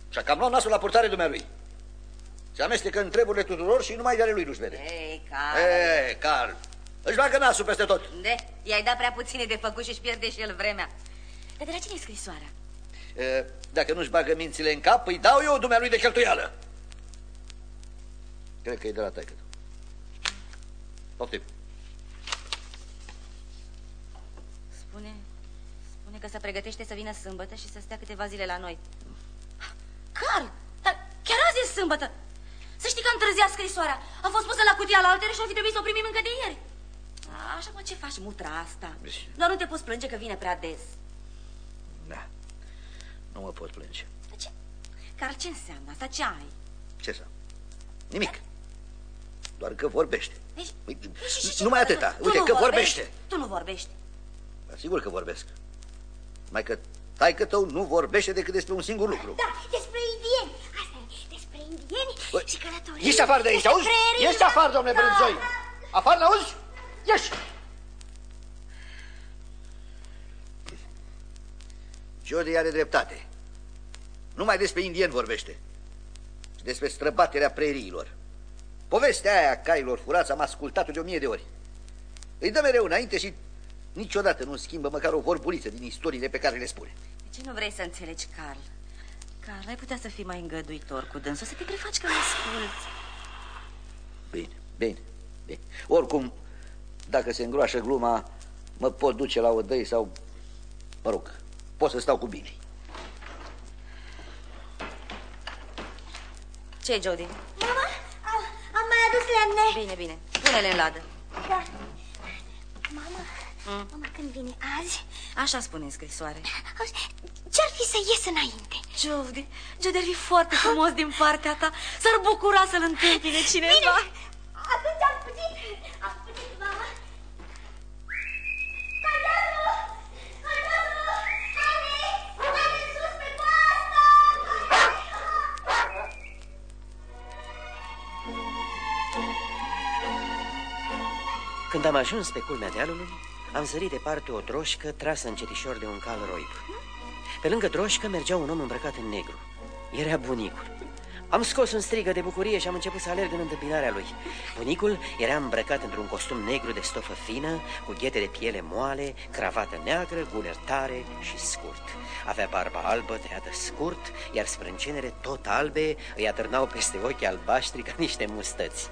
Și-a cam luat nasul la purtare dumnealui. Se amestecă în treburile tuturor și numai de ale lui nu-și vede. Ei, Carl. E, Carl, își bagă nasul peste tot. De, i-ai dat prea puține de făcut și își pierde și el vremea. Dar de la cine e scrisoarea? E, dacă nu-și bagă mințile în cap, îi dau eu dumnealui de cheltuială. Cred că e de la taică. Poftim. Spune, spune că se pregătește să vină sâmbătă și să stea câteva zile la noi. Carl, dar chiar azi e sâmbătă. Să știi că am întârziat scrisoarea. A fost pusă la cutia la altere și ar fi trebuit să o primim încă de ieri. Așa mă, ce faci, mutra asta? Doar nu te poți plânge că vine prea des. Da. Nu mă pot plânge. Dar ce? Carl, ce înseamnă asta? Ce ai? Ce să? Nimic. Doar că vorbește. Deci, Uite, și- și ce Numai vorbește? atâta. Tu Uite nu că vorbești? vorbește. Tu nu vorbești. Dar Sigur că vorbesc. Mai că taică tău nu vorbește decât despre un singur lucru. Da, despre indieni. Asta e, despre indieni Bă, și călătoriți. Ieși afară de aici, auzi? creierii Ieși lor. afară, domnule Da, Brânzoi! da. Afară, auzi? Ieși! Jody are dreptate. Numai despre indieni vorbește. Și despre străbaterea preriilor. Povestea aia a cailor furați am ascultat-o de o mie de ori. Îi dă mereu înainte și niciodată nu schimbă măcar o vorbuliță din istoriile pe care le spune. De ce nu vrei să înțelegi, Carl? Carl, ai putea să fii mai îngăduitor cu dânsul, să te prefaci că mă asculți. Bine, bine, bine. Oricum, dacă se îngroașă gluma, mă pot duce la odăi sau, mă rog, pot să stau cu bine. ce Jody? Mama, am, am mai adus lemne. Bine, bine. Pune-le în ladă. Da. Mama, Mm. mama, când vine azi, Așa spune în scrisoare. auzi, ce-ar fi să ies înainte? Jody, Jody ar fi foarte frumos din partea ta. S-ar bucura să-l întâmpine cineva. Bine, atunci am puțin, am puțin, mama. Călăru! Călăru! Haide! Haide sus pe coastă! Când am ajuns pe culmea dealului, am zărit departe o droșcă trasă încetișor de un cal roib. Pe lângă droșcă mergea un om îmbrăcat în negru. Era bunicul. Am scos un strigă de bucurie și am început să alerg în întâmpinarea lui. Bunicul era îmbrăcat într-un costum negru de stofă fină, cu ghete de piele moale, cravată neagră, guler tare și scurt. Avea barba albă tăiată scurt, iar sprâncenele tot albe îi atârnau peste ochi albaștri ca niște mustăți.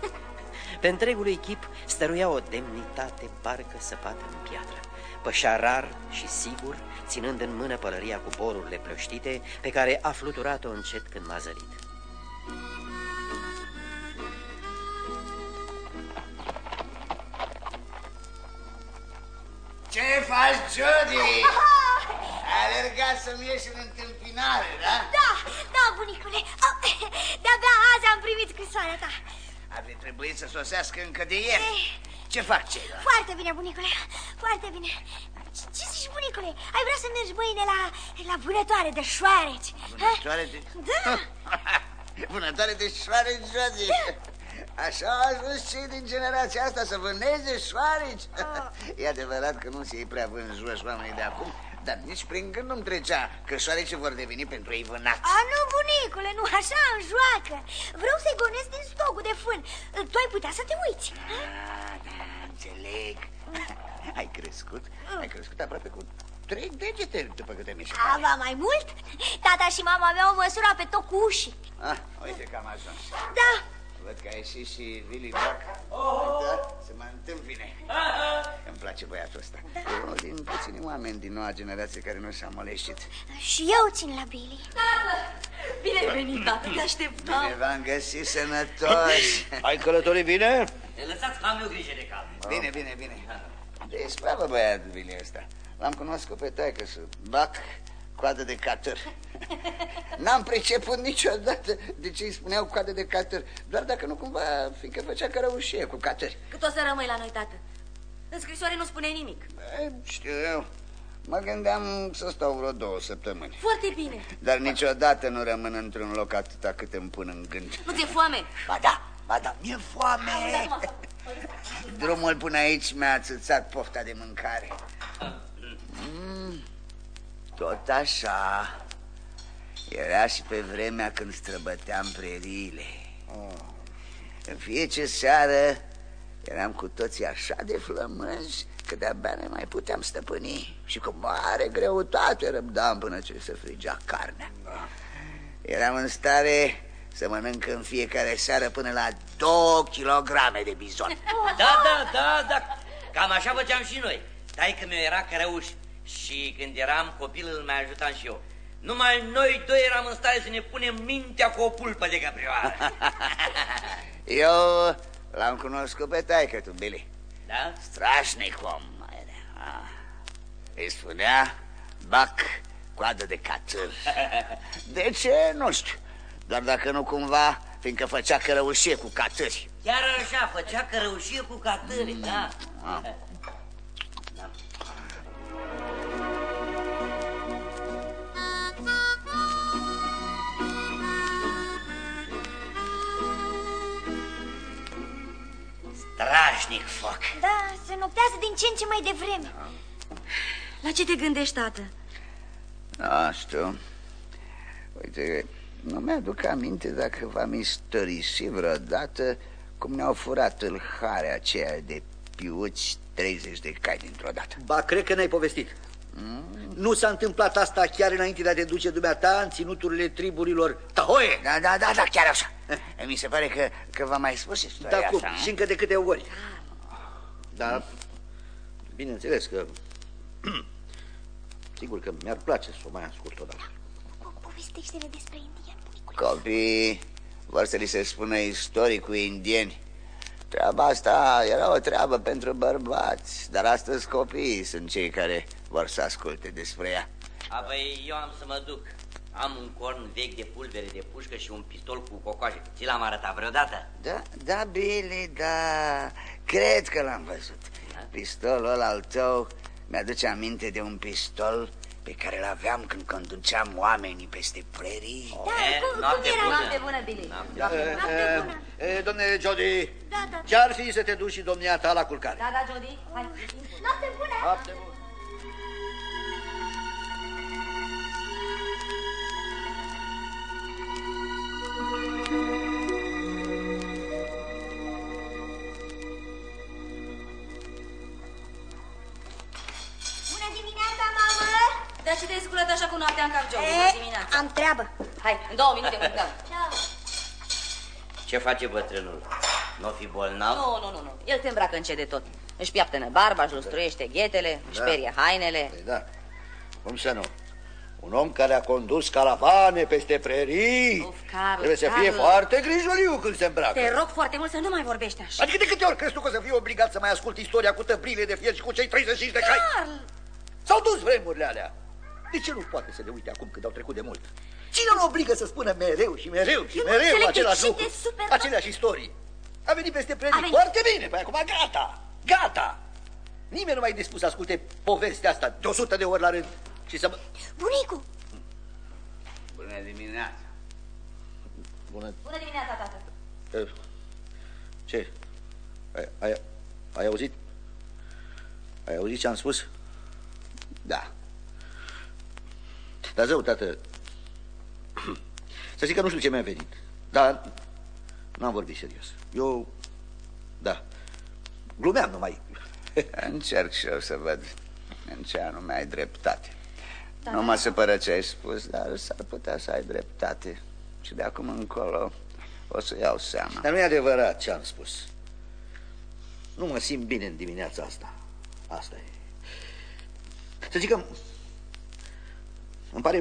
Pe întregul echip stăruia o demnitate parcă săpată în piatră. Pășea rar și sigur, ținând în mână pălăria cu borurile plăștite, pe care a fluturat-o încet când m-a zărit. Ce faci, Jody? Ai alergat să-mi ieși în întâmpinare, da? Da, da, bunicule. Au, De-abia azi am primit scrisoarea ta. Ar fi trebuit să sosească încă de ieri. Ce fac ceilalți? Foarte bine, bunicule, foarte bine. Ce, ce zici, bunicule? Ai vrea să mergi mâine la, la vânătoare de șoareci? Vânătoare de... Da. Vânătoare de șoare, Jody. Așa au ajuns cei din generația asta să vâneze șoareci. E adevărat că nu se iei prea vânjoși oamenii de acum, dar nici prin gând nu-mi trecea că șoarece vor deveni pentru ei vânați. A, nu, bunicule, nu așa în joacă. Vreau să-i gonesc din stocul de fân. Tu ai putea să te uiți. Ah, da, înțeleg. Ai crescut? Ai crescut aproape cu trei degete după câte mi se A, pare. va mai mult? Tata și mama aveau măsura pe tot cu ușii. Ah, uite că am ajuns. Da, Văd că a ieșit și Willy Buck. Da, se mai întâmpine. Îmi place băiatul ăsta. E unul din puțini oameni din noua generație care nu s-a moleșit. și eu țin la Billy. Bine ai venit, tată, te așteptam. Bine v-am găsit sănătoși. Ai călătorit bine? Lăsați că am eu grijă de cal. Bine, bine, bine. De spravă băiat Willy ăsta. L-am cunoscut pe taică să bac coadă de catăr. N-am priceput niciodată de ce îi spuneau coadă de catăr, doar dacă nu cumva, fiindcă făcea cărăușie cu catări. Cât o să rămâi la noi, tată? În scrisoare nu spune nimic. E, știu eu, mă gândeam să stau vreo două săptămâni. Foarte bine. Dar niciodată nu rămân într-un loc atâta cât îmi pun în gând. Nu ți-e foame? Ba da, ba da, mi-e foame. Drumul până aici mi-a atâțat pofta de mâncare. Mm, tot așa. Era și pe vremea când străbăteam preriile. În fiecare seară eram cu toții așa de flămânzi că de-abia ne mai puteam stăpâni și cu mare greutate răbdam până ce se frigea carnea. Eram în stare să mănânc în fiecare seară până la două kilograme de bizon. Da, da, da, da. Cam așa făceam și noi. Taică meu era cărăuș și când eram copil îl mai ajutam și eu. Numai noi doi eram în stare să ne punem mintea cu o pulpă de căprioară. Eu l-am cunoscut pe taică tu, Billy. Da? Strașnic om. Ah. Îi spunea bac coadă de catâr. De ce? Nu știu. Doar dacă nu cumva, fiindcă făcea cărăușie cu catâri. Chiar așa, făcea cărăușie cu catâri, da. Ah. Strașnic foc. Da, se noptează din ce în ce mai devreme. La ce te gândești, tată? Nu știu. Uite, nu mi-aduc aminte dacă v-am istorisit vreodată cum ne-au furat tâlharea aceea de piuți 30 de cai dintr-o dată. Ba, cred că n-ai povestit. Mm? Nu s-a întâmplat asta chiar înainte de a te duce dumneata în ținuturile triburilor Tahoe? Da, da, da, da, chiar așa. Mi se pare că, că v-am mai spus istoria Da, cum? asta, nu? Și încă de câte ori. Da, bineînțeles că... Sigur că mi-ar place să o mai ascult odată. Po- Povestește-ne despre indian, bunicule. Copii vor să li se spună istorii cu indieni. Treaba asta era o treabă pentru bărbați, dar astăzi copiii sunt cei care vor să asculte despre ea. Apoi eu am să mă duc. Am un corn vechi de pulbere de pușcă și un pistol cu cocoaje. Ți l-am arătat vreodată? Da, da, Billy, da, cred că l-am văzut. Pistolul ăla al tău mi-aduce aminte de un pistol pe care l-aveam când conduceam oamenii peste prerii. Da, E, cum, cum noapte era? bună. Noapte bună, Billy. Noapte E, Noapte bună. e, e, domne Jody, Da, da. ce-ar fi să te duci și domnia ta la culcare? Da, da, Jody, hai, e timpul. Noapte bună! Noapte bună. Dar ce te-ai sculat așa cu noaptea în cap, Jody? E, Bună dimineața. am treabă. Hai, în două minute mâncăm. Ciao. Ce face bătrânul? Nu fi bolnav? Nu, nu, nu, nu. El te îmbracă încet de tot. Își piaptănă barba, își lustruiește ghetele, își Da. perie hainele. Păi da, cum să nu? Un om care a condus caravane peste prerii Uf, Carl, Trebuie să fie Carl. foarte grijoliu când se îmbracă Te rog foarte mult să nu mai vorbești așa. Adică de câte ori crezi tu că o să fii obligat să mai ascult istoria cu tăbrile de fier și cu cei 35 de cai? Carl! S-au dus vremurile alea. De ce nu poate să le uite acum când au trecut de mult? Cine îl obligă să spună mereu și mereu și Eu nu mereu înțeleg de același ce lucru? te superi, Aceleași istorii. A venit peste A predii venit. foarte bine, păi acum gata, gata. Nimeni nu mai e dispus să asculte povestea asta de 100 de ori la rând și să... mă- Bunicu, Bună dimineața. Bună, Bună dimineața, tată. Eh, Ce? Ai, ai, ai auzit? Ai auzit ce am spus? Da. Dar zău, tată, să zic că nu știu ce mi-a venit, dar n-am vorbit serios. Eu, da, glumeam numai. Încerc și eu să văd. În ce anume ai dreptate. Da, nu mă supără ce ai spus, dar s-ar putea să ai dreptate. Și de acum încolo o să iau seama. Dar nu e adevărat ce am spus. Nu mă simt bine în dimineața asta. Asta e. Să zic că îmi pare,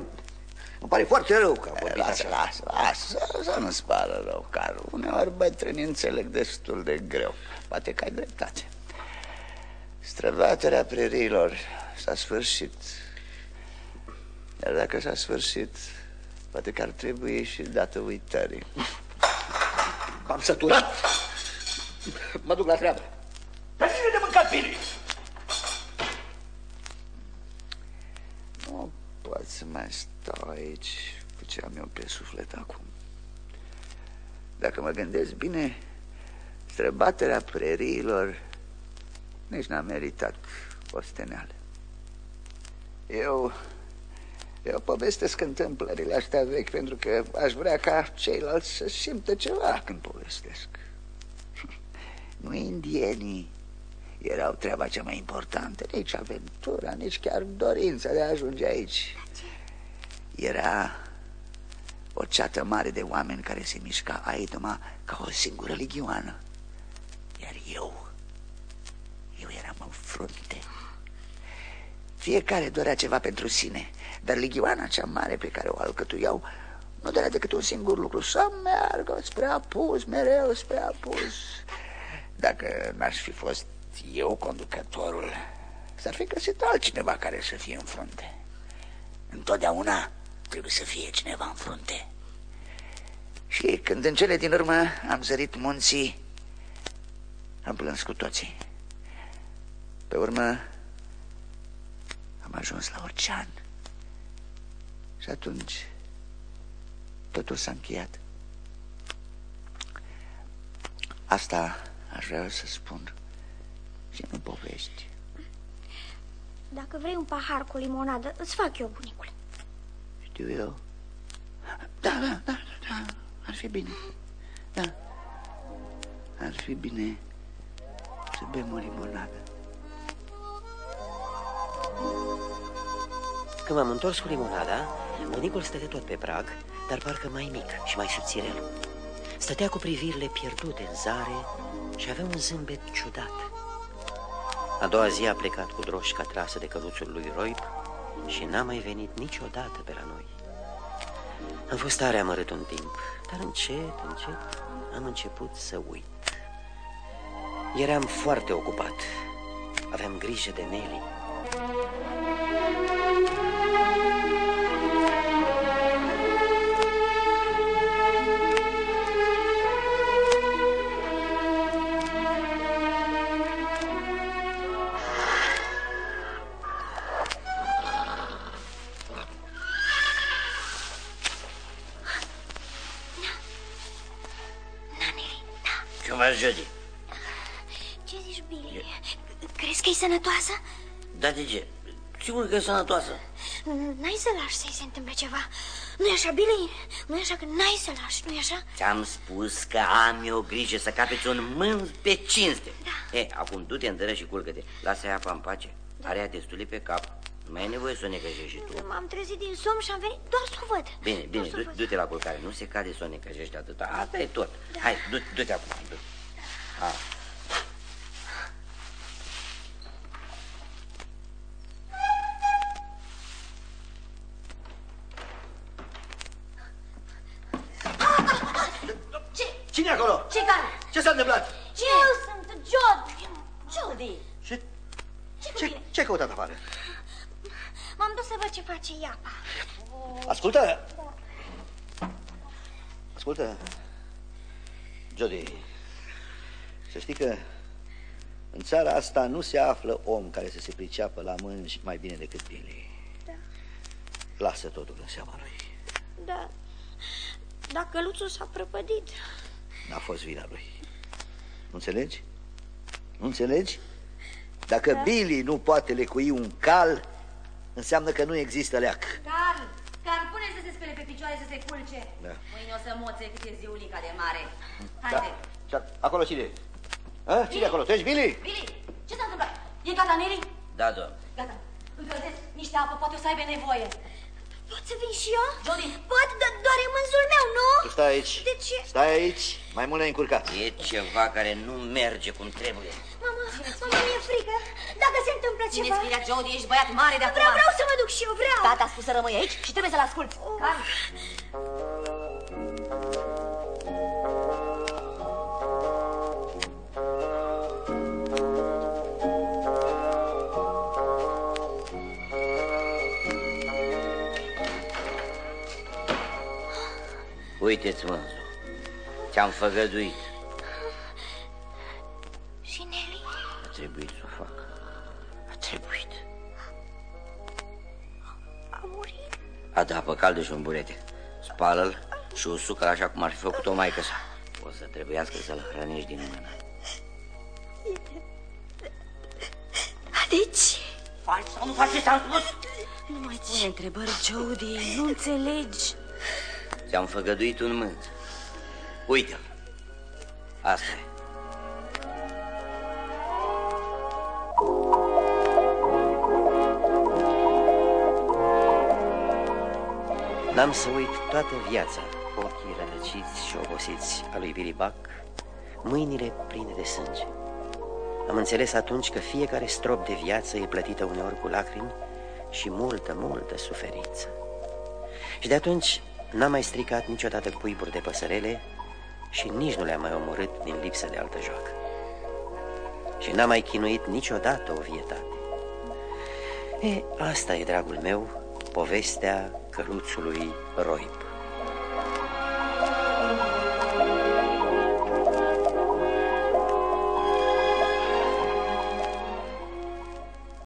îmi pare foarte rău că am vorbit Lasă, așa. lasă, lasă, să nu-ți pară rău, Carl. Uneori bătrânii înțeleg destul de greu. Poate că ai dreptate. Străbaterea preriilor s-a sfârșit. Dar dacă s-a sfârșit, poate că ar trebui și dată uitării. M-am săturat. Mă duc la treabă. Dar cine de mâncat, Billy? Nu pot să mai stau aici cu ce am eu pe suflet acum. Dacă mă gândesc bine, străbaterea preriilor nici n-a meritat osteneală. Eu, eu povestesc întâmplările astea vechi pentru că aș vrea ca ceilalți să simtă ceva când povestesc. Nu indienii erau treaba cea mai importantă, nici aventura, nici chiar dorința de a ajunge aici. Era o ceată mare de oameni care se mișca aitoma ca o singură ligioană. Iar eu, eu eram în frunte. Fiecare dorea ceva pentru sine, dar ligioana cea mare pe care o alcătuiau nu dorea decât un singur lucru, să meargă spre apus, mereu spre apus. Dacă n-aș fi fost eu conducătorul, s-ar fi găsit altcineva care să fie în frunte. Întotdeauna trebuie să fie cineva în frunte. Și când în cele din urmă am zărit munții, am plâns cu toții. Pe urmă am ajuns la ocean. Și atunci totul s-a încheiat. Asta aș vrea să spun și nu povești. Dacă vrei un pahar cu limonadă, îți fac eu, bunicule. Știu eu. Da, da, da, da, ar fi bine. Da, ar fi bine să bem o limonadă. Când m-am întors cu limonada, bunicul stătea tot pe prag, dar parcă mai mic și mai subțirel. Stătea cu privirile pierdute în zare și avea un zâmbet ciudat. A doua zi a plecat cu droșca trasă de căluțul lui Roip și n-a mai venit niciodată pe la noi. Am fost tare amărât un timp, dar încet, încet am început să uit. Eram foarte ocupat. Aveam grijă de Nelly. De ce? Sigur că e sănătoasă. N-ai să lași să-i se întâmple ceva. Nu-i așa, Billy? Nu-i așa că n-ai să lași, nu-i așa? Ți-am spus că am eu grijă să capeți un mân pe cinste. Da. E, acum du-te în dără și culcă-te. Lasă-i apa în pace. Da. Are ea destule pe cap. Nu mai e nevoie să o necăjești și tu. M-am trezit din somn și am venit doar să o văd. Bine, bine, Doar să o du- văd. du-te la culcare. Nu se cade să o necăjești atâta. Asta e tot. Hai, du- du-te acum. Du A. Ce? Asta nu se află om care să se priceapă la mânci mai bine decât Billy. Da. Lasă totul în seama lui. Da. Dacă căluțul s-a prăpădit. N-a fost vina lui. Nu înțelegi? Nu înțelegi? Dacă da. Billy nu poate lecui un cal, înseamnă că nu există leac. Carl, Carl, pune să se spele pe picioare să se culce. Da. Mâine o să moțe cât e ziulica de mare. Da. Haide. Și acolo cine e? A? Cine e acolo? Tu ești Billy? Billy, ce s-a întâmplat? E gata, Nelly? Da, domn. Gata, încălzesc niște apă, poate o să aibă nevoie. Pot să vin și eu? Jody. Pot, dar doar e mânzul meu, nu? Tu stai aici. De ce? Stai aici. Mai mult ne-ai încurcat. E ceva care nu merge cum trebuie. Mama, mama, mi-e frică. Dacă se întâmplă Ține ceva... spiria, Jody, ești băiat mare de acum. Vreau, vreau să mă duc și eu, vreau. Tata a spus să rămâi aici și trebuie să-l asculti. Carl, Uite-ți mânzul. Ți-am făgăduit. Și Nelly? A trebuit să o fac. A trebuit. A murit? A da apă caldă și un burete. Spală-l și usucă așa cum ar fi făcut o maică sa. O să trebuiască să-l hrănești din mână. Deci... Faci sau nu faci ce ți-am spus? nu mai pune întrebări, Jody, nu înțelegi. Ți-am făgăduit un mânz. Uite-l. Asta e. N-am să uit toată viața ochii rătăciți și obosiți a lui Billy Buck, mâinile pline de sânge. Am înțeles atunci că fiecare strop de viață e plătită uneori cu lacrimi și multă, multă suferință. Și de atunci n-am mai stricat niciodată cuiburi de păsărele și nici nu le-am mai omorât din lipsă de altă joacă. Și n-am mai chinuit niciodată o vietate. E, asta e, dragul meu, povestea căruțului Roip.